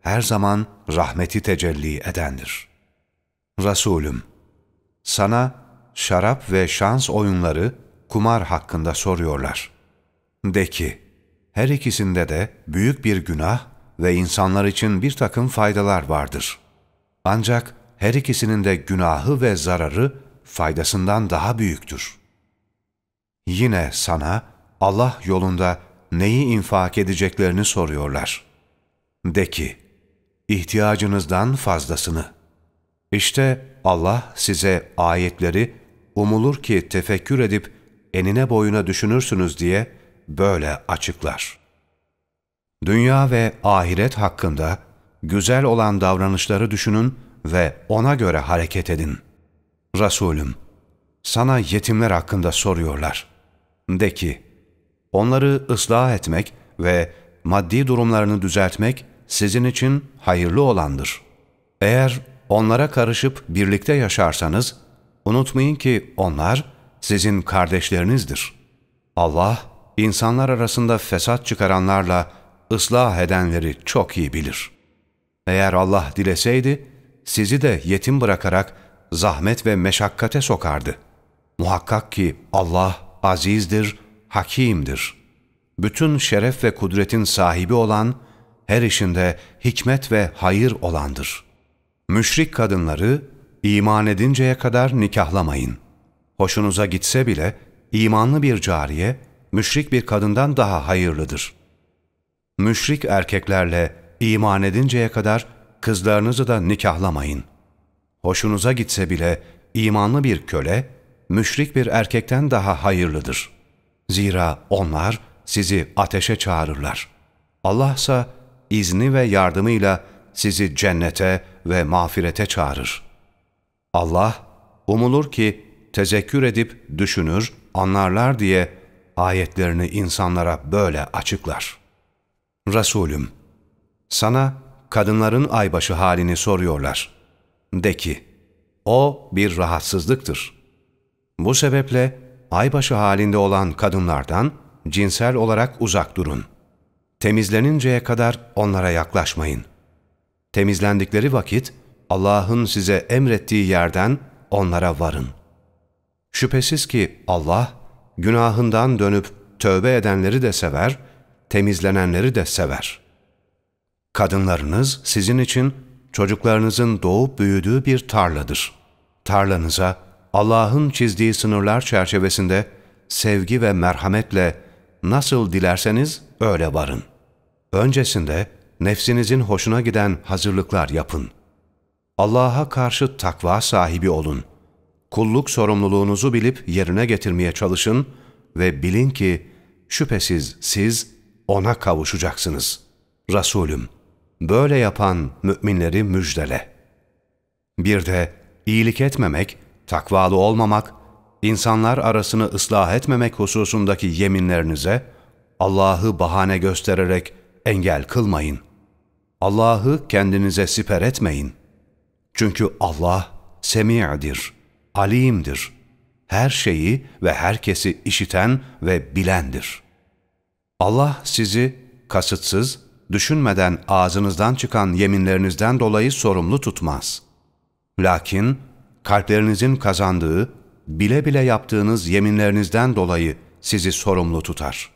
her zaman rahmeti tecelli edendir. Resulüm, sana şarap ve şans oyunları, kumar hakkında soruyorlar. De ki, her ikisinde de büyük bir günah ve insanlar için bir takım faydalar vardır. Ancak her ikisinin de günahı ve zararı faydasından daha büyüktür. Yine sana Allah yolunda neyi infak edeceklerini soruyorlar. De ki, ihtiyacınızdan fazlasını. İşte Allah size ayetleri umulur ki tefekkür edip enine boyuna düşünürsünüz diye böyle açıklar. Dünya ve ahiret hakkında güzel olan davranışları düşünün ve ona göre hareket edin. Resulüm, sana yetimler hakkında soruyorlar. De ki, onları ıslah etmek ve maddi durumlarını düzeltmek sizin için hayırlı olandır. Eğer onlara karışıp birlikte yaşarsanız, unutmayın ki onlar sizin kardeşlerinizdir. Allah, insanlar arasında fesat çıkaranlarla ıslah edenleri çok iyi bilir. Eğer Allah dileseydi, sizi de yetim bırakarak zahmet ve meşakkate sokardı. Muhakkak ki Allah azizdir, hakimdir. Bütün şeref ve kudretin sahibi olan, her işinde hikmet ve hayır olandır. Müşrik kadınları iman edinceye kadar nikahlamayın. Hoşunuza gitse bile imanlı bir cariye, müşrik bir kadından daha hayırlıdır. Müşrik erkeklerle iman edinceye kadar kızlarınızı da nikahlamayın. Hoşunuza gitse bile imanlı bir köle, müşrik bir erkekten daha hayırlıdır. Zira onlar sizi ateşe çağırırlar. Allah ise izni ve yardımıyla sizi cennete ve mağfirete çağırır. Allah, umulur ki tezekkür edip düşünür, anlarlar diye ayetlerini insanlara böyle açıklar. Resulüm, sana kadınların aybaşı halini soruyorlar. De ki, o bir rahatsızlıktır. Bu sebeple aybaşı halinde olan kadınlardan cinsel olarak uzak durun. Temizleninceye kadar onlara yaklaşmayın. Temizlendikleri vakit Allah'ın size emrettiği yerden onlara varın. Şüphesiz ki Allah günahından dönüp tövbe edenleri de sever, temizlenenleri de sever. Kadınlarınız sizin için çocuklarınızın doğup büyüdüğü bir tarladır. Tarlanıza Allah'ın çizdiği sınırlar çerçevesinde sevgi ve merhametle nasıl dilerseniz öyle varın. Öncesinde nefsinizin hoşuna giden hazırlıklar yapın. Allah'a karşı takva sahibi olun. Kulluk sorumluluğunuzu bilip yerine getirmeye çalışın ve bilin ki şüphesiz siz O'na kavuşacaksınız. Resulüm, böyle yapan müminleri müjdele. Bir de iyilik etmemek, takvalı olmamak, insanlar arasını ıslah etmemek hususundaki yeminlerinize Allah'ı bahane göstererek engel kılmayın. Allah'ı kendinize siper etmeyin. Çünkü Allah semi'dir, alimdir. Her şeyi ve herkesi işiten ve bilendir. Allah sizi kasıtsız, düşünmeden ağzınızdan çıkan yeminlerinizden dolayı sorumlu tutmaz. Lakin kalplerinizin kazandığı bile bile yaptığınız yeminlerinizden dolayı sizi sorumlu tutar.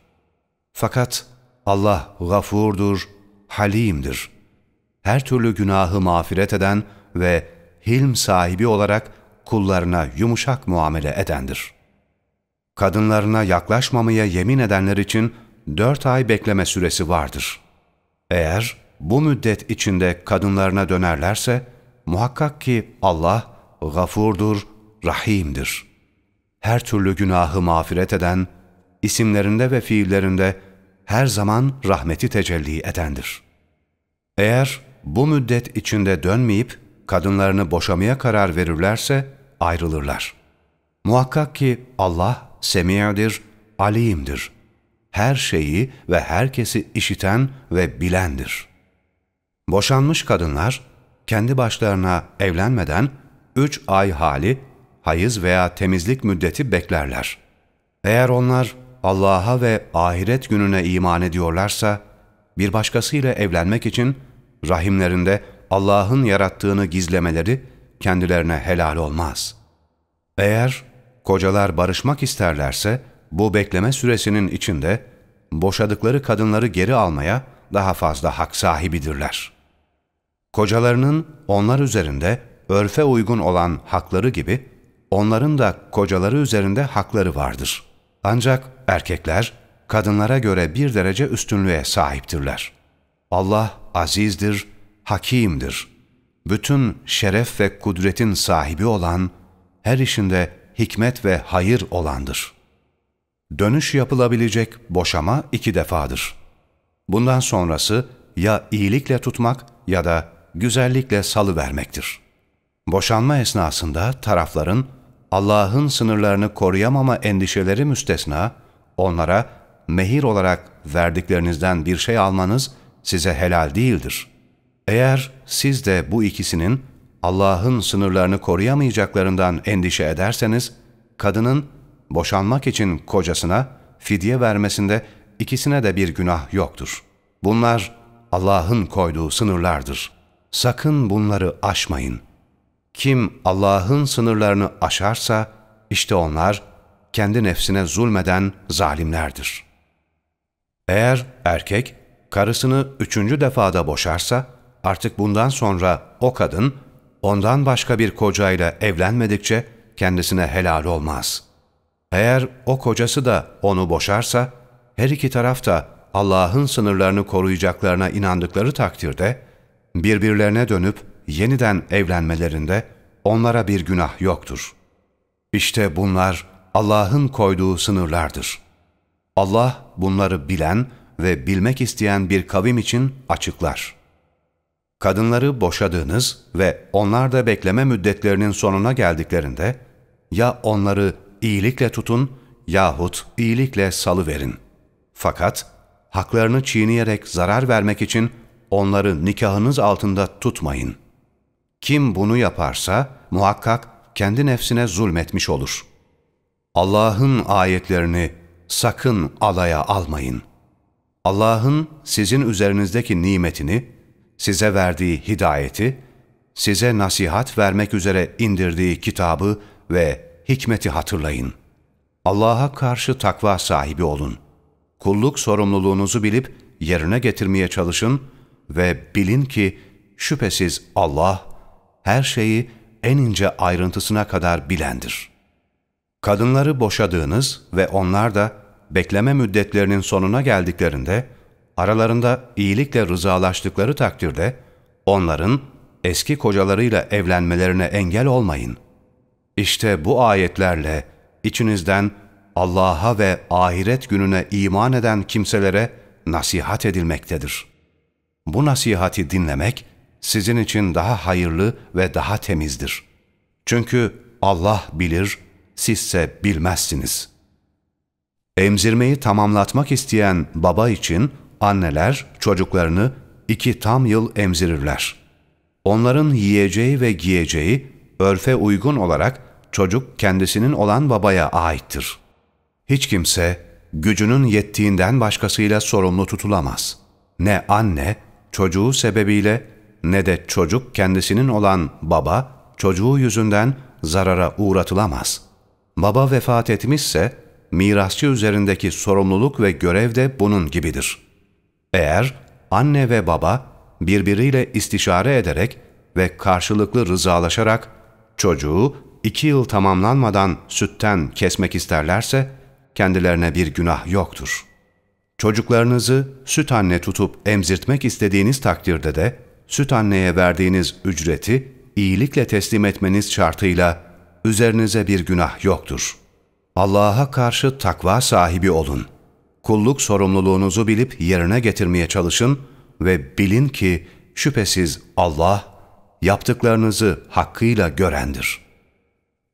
Fakat Allah gafurdur, halimdir. Her türlü günahı mağfiret eden ve hilm sahibi olarak kullarına yumuşak muamele edendir. Kadınlarına yaklaşmamaya yemin edenler için dört ay bekleme süresi vardır. Eğer bu müddet içinde kadınlarına dönerlerse, muhakkak ki Allah gafurdur, rahimdir. Her türlü günahı mağfiret eden, isimlerinde ve fiillerinde her zaman rahmeti tecelli edendir. Eğer bu müddet içinde dönmeyip kadınlarını boşamaya karar verirlerse ayrılırlar. Muhakkak ki Allah semi'dir, alimdir. Her şeyi ve herkesi işiten ve bilendir. Boşanmış kadınlar kendi başlarına evlenmeden üç ay hali, hayız veya temizlik müddeti beklerler. Eğer onlar Allah'a ve ahiret gününe iman ediyorlarsa, bir başkasıyla evlenmek için rahimlerinde Allah'ın yarattığını gizlemeleri kendilerine helal olmaz. Eğer kocalar barışmak isterlerse, bu bekleme süresinin içinde boşadıkları kadınları geri almaya daha fazla hak sahibidirler. Kocalarının onlar üzerinde örfe uygun olan hakları gibi, onların da kocaları üzerinde hakları vardır. Ancak erkekler, kadınlara göre bir derece üstünlüğe sahiptirler. Allah azizdir, hakimdir. Bütün şeref ve kudretin sahibi olan, her işinde hikmet ve hayır olandır. Dönüş yapılabilecek boşama iki defadır. Bundan sonrası ya iyilikle tutmak ya da güzellikle salı vermektir. Boşanma esnasında tarafların Allah'ın sınırlarını koruyamama endişeleri müstesna, onlara mehir olarak verdiklerinizden bir şey almanız size helal değildir. Eğer siz de bu ikisinin Allah'ın sınırlarını koruyamayacaklarından endişe ederseniz, kadının boşanmak için kocasına fidye vermesinde ikisine de bir günah yoktur. Bunlar Allah'ın koyduğu sınırlardır. Sakın bunları aşmayın. Kim Allah'ın sınırlarını aşarsa, işte onlar kendi nefsine zulmeden zalimlerdir. Eğer erkek karısını üçüncü defada boşarsa, artık bundan sonra o kadın ondan başka bir kocayla evlenmedikçe kendisine helal olmaz. Eğer o kocası da onu boşarsa, her iki taraf da Allah'ın sınırlarını koruyacaklarına inandıkları takdirde, birbirlerine dönüp yeniden evlenmelerinde onlara bir günah yoktur. İşte bunlar Allah'ın koyduğu sınırlardır. Allah bunları bilen ve bilmek isteyen bir kavim için açıklar. Kadınları boşadığınız ve onlar da bekleme müddetlerinin sonuna geldiklerinde, ya onları iyilikle tutun yahut iyilikle salıverin. Fakat haklarını çiğneyerek zarar vermek için onları nikahınız altında tutmayın. Kim bunu yaparsa muhakkak kendi nefsine zulmetmiş olur. Allah'ın ayetlerini sakın alaya almayın. Allah'ın sizin üzerinizdeki nimetini, size verdiği hidayeti, size nasihat vermek üzere indirdiği kitabı ve hikmeti hatırlayın. Allah'a karşı takva sahibi olun. Kulluk sorumluluğunuzu bilip yerine getirmeye çalışın ve bilin ki şüphesiz Allah her şeyi en ince ayrıntısına kadar bilendir. Kadınları boşadığınız ve onlar da bekleme müddetlerinin sonuna geldiklerinde, aralarında iyilikle rızalaştıkları takdirde, onların eski kocalarıyla evlenmelerine engel olmayın. İşte bu ayetlerle içinizden Allah'a ve ahiret gününe iman eden kimselere nasihat edilmektedir. Bu nasihati dinlemek sizin için daha hayırlı ve daha temizdir. Çünkü Allah bilir, sizse bilmezsiniz. Emzirmeyi tamamlatmak isteyen baba için anneler çocuklarını iki tam yıl emzirirler. Onların yiyeceği ve giyeceği örfe uygun olarak çocuk kendisinin olan babaya aittir. Hiç kimse gücünün yettiğinden başkasıyla sorumlu tutulamaz. Ne anne çocuğu sebebiyle ne de çocuk kendisinin olan baba çocuğu yüzünden zarara uğratılamaz. Baba vefat etmişse, mirasçı üzerindeki sorumluluk ve görev de bunun gibidir. Eğer anne ve baba birbiriyle istişare ederek ve karşılıklı rızalaşarak çocuğu iki yıl tamamlanmadan sütten kesmek isterlerse, kendilerine bir günah yoktur. Çocuklarınızı süt anne tutup emzirtmek istediğiniz takdirde de, süt anneye verdiğiniz ücreti iyilikle teslim etmeniz şartıyla üzerinize bir günah yoktur. Allah'a karşı takva sahibi olun. Kulluk sorumluluğunuzu bilip yerine getirmeye çalışın ve bilin ki şüphesiz Allah yaptıklarınızı hakkıyla görendir.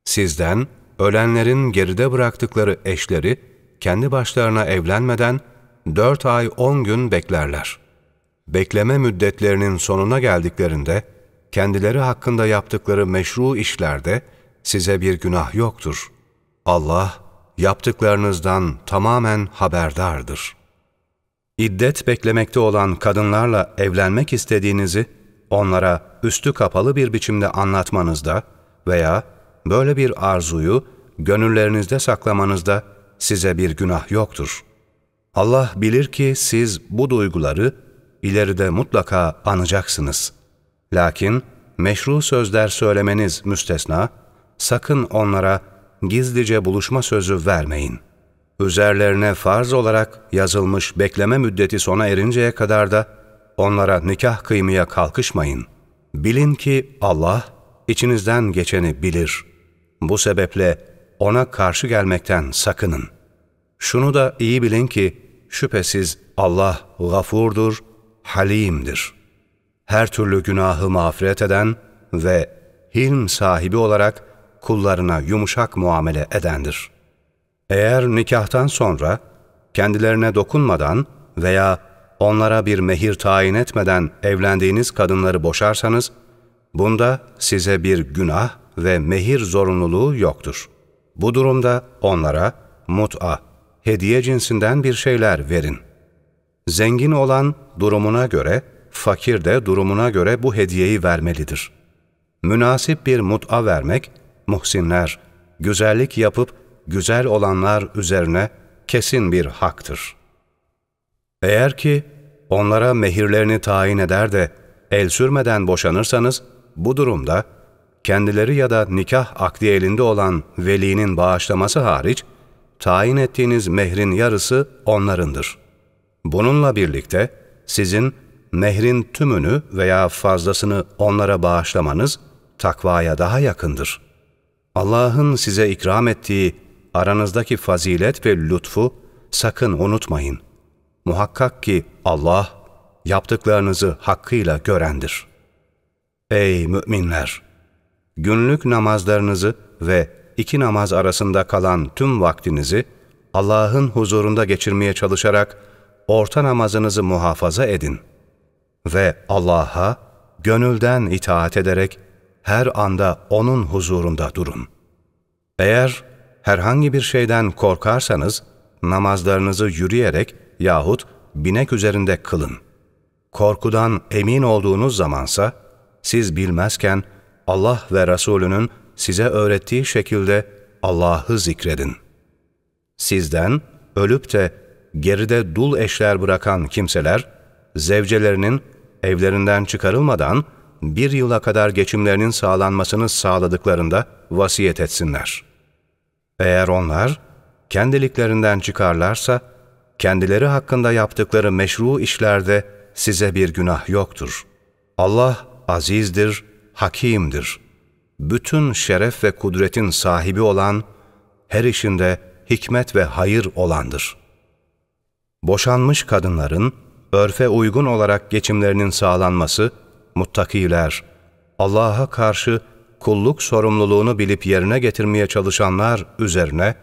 Sizden ölenlerin geride bıraktıkları eşleri kendi başlarına evlenmeden dört ay on gün beklerler. Bekleme müddetlerinin sonuna geldiklerinde kendileri hakkında yaptıkları meşru işlerde size bir günah yoktur. Allah yaptıklarınızdan tamamen haberdardır. İddet beklemekte olan kadınlarla evlenmek istediğinizi onlara üstü kapalı bir biçimde anlatmanızda veya böyle bir arzuyu gönüllerinizde saklamanızda size bir günah yoktur. Allah bilir ki siz bu duyguları ileride mutlaka anacaksınız. Lakin meşru sözler söylemeniz müstesna, sakın onlara gizlice buluşma sözü vermeyin. Üzerlerine farz olarak yazılmış bekleme müddeti sona erinceye kadar da onlara nikah kıymaya kalkışmayın. Bilin ki Allah içinizden geçeni bilir. Bu sebeple ona karşı gelmekten sakının. Şunu da iyi bilin ki şüphesiz Allah gafurdur, halimdir. Her türlü günahı mağfiret eden ve hilm sahibi olarak kullarına yumuşak muamele edendir. Eğer nikahtan sonra kendilerine dokunmadan veya onlara bir mehir tayin etmeden evlendiğiniz kadınları boşarsanız, bunda size bir günah ve mehir zorunluluğu yoktur. Bu durumda onlara mut'a, hediye cinsinden bir şeyler verin. Zengin olan durumuna göre, fakir de durumuna göre bu hediyeyi vermelidir. Münasip bir mut'a vermek, muhsinler, güzellik yapıp güzel olanlar üzerine kesin bir haktır. Eğer ki onlara mehirlerini tayin eder de el sürmeden boşanırsanız, bu durumda kendileri ya da nikah akdi elinde olan velinin bağışlaması hariç, tayin ettiğiniz mehrin yarısı onlarındır. Bununla birlikte sizin mehrin tümünü veya fazlasını onlara bağışlamanız takvaya daha yakındır. Allah'ın size ikram ettiği aranızdaki fazilet ve lütfu sakın unutmayın. Muhakkak ki Allah yaptıklarınızı hakkıyla görendir. Ey müminler! Günlük namazlarınızı ve iki namaz arasında kalan tüm vaktinizi Allah'ın huzurunda geçirmeye çalışarak orta namazınızı muhafaza edin. Ve Allah'a gönülden itaat ederek her anda O'nun huzurunda durun. Eğer herhangi bir şeyden korkarsanız, namazlarınızı yürüyerek yahut binek üzerinde kılın. Korkudan emin olduğunuz zamansa, siz bilmezken Allah ve Resulünün size öğrettiği şekilde Allah'ı zikredin. Sizden ölüp de geride dul eşler bırakan kimseler, zevcelerinin evlerinden çıkarılmadan bir yıla kadar geçimlerinin sağlanmasını sağladıklarında vasiyet etsinler. Eğer onlar kendiliklerinden çıkarlarsa, kendileri hakkında yaptıkları meşru işlerde size bir günah yoktur. Allah azizdir, hakimdir. Bütün şeref ve kudretin sahibi olan, her işinde hikmet ve hayır olandır. Boşanmış kadınların, örfe uygun olarak geçimlerinin sağlanması, muttakiler, Allah'a karşı kulluk sorumluluğunu bilip yerine getirmeye çalışanlar üzerine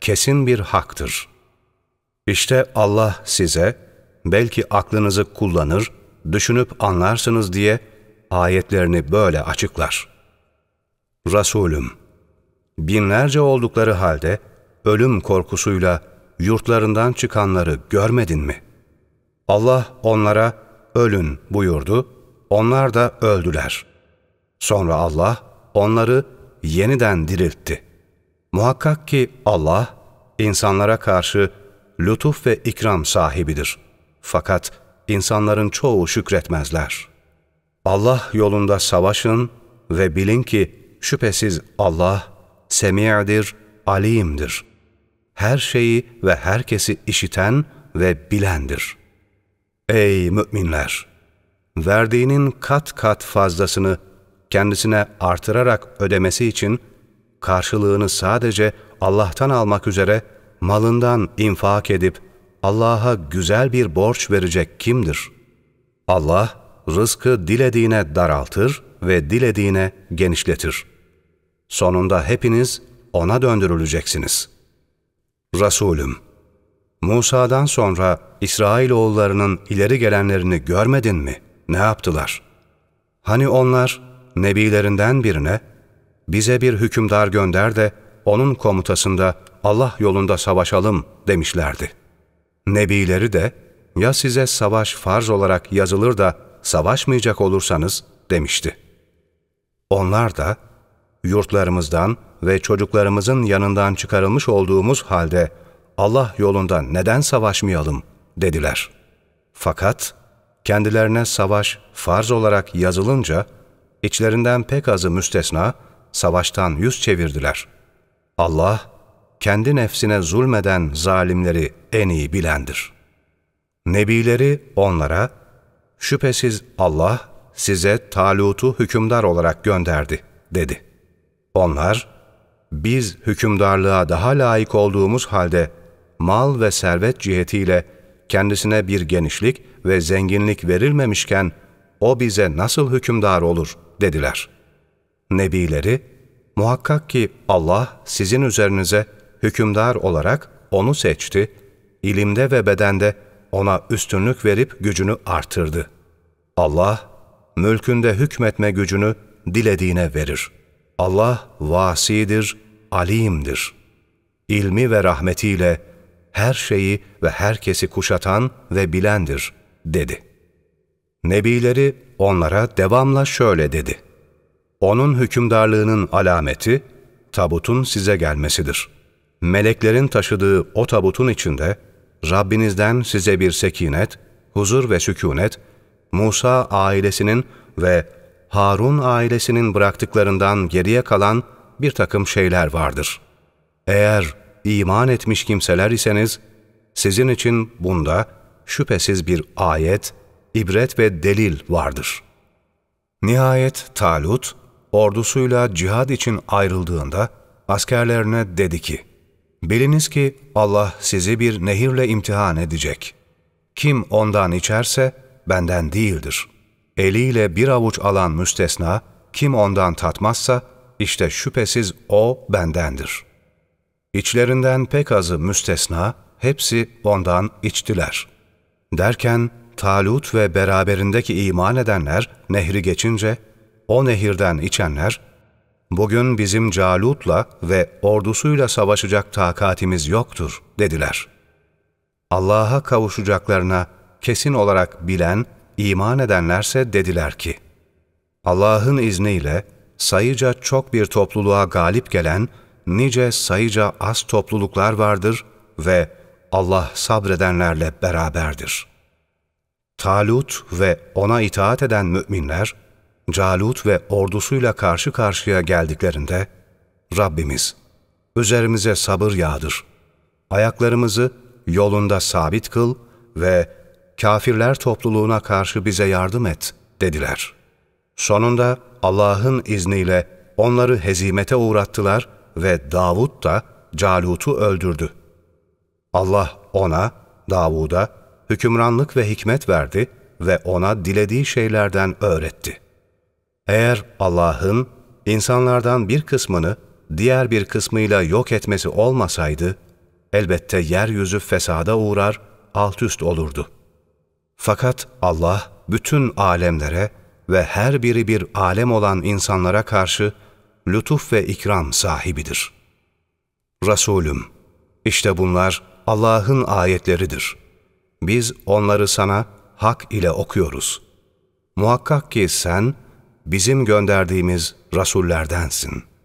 kesin bir haktır. İşte Allah size, belki aklınızı kullanır, düşünüp anlarsınız diye ayetlerini böyle açıklar. Resulüm, binlerce oldukları halde ölüm korkusuyla yurtlarından çıkanları görmedin mi? Allah onlara ölün buyurdu, onlar da öldüler. Sonra Allah onları yeniden diriltti. Muhakkak ki Allah, insanlara karşı lütuf ve ikram sahibidir. Fakat insanların çoğu şükretmezler. Allah yolunda savaşın ve bilin ki şüphesiz Allah semi'dir, alimdir. Her şeyi ve herkesi işiten ve bilendir. Ey müminler! Verdiğinin kat kat fazlasını kendisine artırarak ödemesi için karşılığını sadece Allah'tan almak üzere malından infak edip Allah'a güzel bir borç verecek kimdir? Allah rızkı dilediğine daraltır ve dilediğine genişletir. Sonunda hepiniz O'na döndürüleceksiniz. Resulüm, Musa'dan sonra İsrailoğullarının ileri gelenlerini görmedin mi? Ne yaptılar? Hani onlar nebilerinden birine, bize bir hükümdar gönder de onun komutasında Allah yolunda savaşalım demişlerdi. Nebileri de, ya size savaş farz olarak yazılır da savaşmayacak olursanız demişti. Onlar da, yurtlarımızdan ve çocuklarımızın yanından çıkarılmış olduğumuz halde Allah yolunda neden savaşmayalım dediler. Fakat kendilerine savaş farz olarak yazılınca içlerinden pek azı müstesna savaştan yüz çevirdiler. Allah kendi nefsine zulmeden zalimleri en iyi bilendir. Nebileri onlara şüphesiz Allah size Talut'u hükümdar olarak gönderdi dedi. Onlar biz hükümdarlığa daha layık olduğumuz halde mal ve servet cihetiyle kendisine bir genişlik ve zenginlik verilmemişken o bize nasıl hükümdar olur dediler. Nebileri, muhakkak ki Allah sizin üzerinize hükümdar olarak onu seçti, ilimde ve bedende ona üstünlük verip gücünü artırdı. Allah, mülkünde hükmetme gücünü dilediğine verir. Allah vasidir, alimdir. İlmi ve rahmetiyle her şeyi ve herkesi kuşatan ve bilendir, dedi. Nebileri onlara devamla şöyle dedi. Onun hükümdarlığının alameti, tabutun size gelmesidir. Meleklerin taşıdığı o tabutun içinde, Rabbinizden size bir sekinet, huzur ve sükunet, Musa ailesinin ve Harun ailesinin bıraktıklarından geriye kalan bir takım şeyler vardır. Eğer iman etmiş kimseler iseniz, sizin için bunda şüphesiz bir ayet, ibret ve delil vardır. Nihayet Talut, ordusuyla cihad için ayrıldığında askerlerine dedi ki, Biliniz ki Allah sizi bir nehirle imtihan edecek. Kim ondan içerse benden değildir. Eliyle bir avuç alan müstesna, kim ondan tatmazsa işte şüphesiz o bendendir. İçlerinden pek azı müstesna, hepsi ondan içtiler. Derken Talut ve beraberindeki iman edenler nehri geçince, o nehirden içenler, bugün bizim Calut'la ve ordusuyla savaşacak takatimiz yoktur dediler. Allah'a kavuşacaklarına kesin olarak bilen, iman edenlerse dediler ki, Allah'ın izniyle sayıca çok bir topluluğa galip gelen nice sayıca az topluluklar vardır ve Allah sabredenlerle beraberdir. Talut ve ona itaat eden müminler, Calut ve ordusuyla karşı karşıya geldiklerinde, Rabbimiz, üzerimize sabır yağdır, ayaklarımızı yolunda sabit kıl ve kafirler topluluğuna karşı bize yardım et, dediler. Sonunda Allah'ın izniyle onları hezimete uğrattılar ve Davud da Calut'u öldürdü. Allah ona, Davud'a hükümranlık ve hikmet verdi ve ona dilediği şeylerden öğretti. Eğer Allah'ın insanlardan bir kısmını diğer bir kısmıyla yok etmesi olmasaydı, elbette yeryüzü fesada uğrar, alt üst olurdu. Fakat Allah bütün alemlere ve her biri bir alem olan insanlara karşı lütuf ve ikram sahibidir. Resulüm, işte bunlar Allah'ın ayetleridir. Biz onları sana hak ile okuyoruz. Muhakkak ki sen bizim gönderdiğimiz rasullerdensin.''